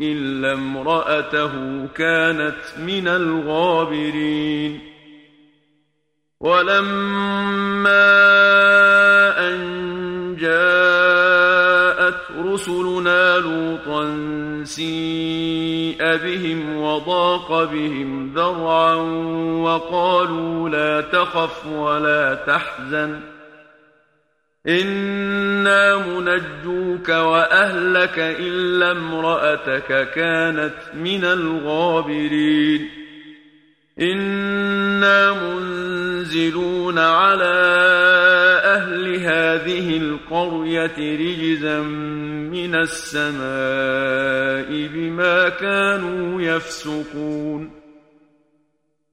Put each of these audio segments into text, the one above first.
إلا امرأته كانت من الغابرين ولما أن جاءت رسلنا لوطا سيء بهم وضاق بهم ذرعا وقالوا لا تخف ولا تحزن إنا منجوك وأهلك إلا امرأتك كانت من الغابرين إنا منزلون على أهل هذه القرية رجزا من السماء بما كانوا يفسقون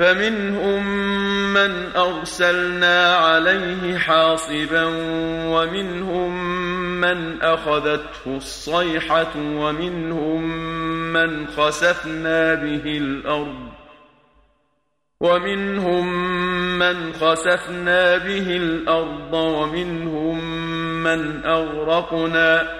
فمنهم من أرسلنا عليه حاصبا ومنهم من أخذته الصيحة ومنهم من خسفنا به الأرض ومنهم من خسفنا به الأرض ومنهم من أغرقنا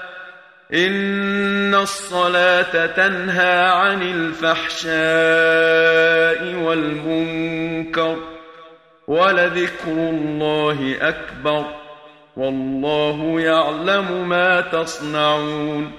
ان الصلاة تنهى عن الفحشاء والمنكر ولذكر الله اكبر والله يعلم ما تصنعون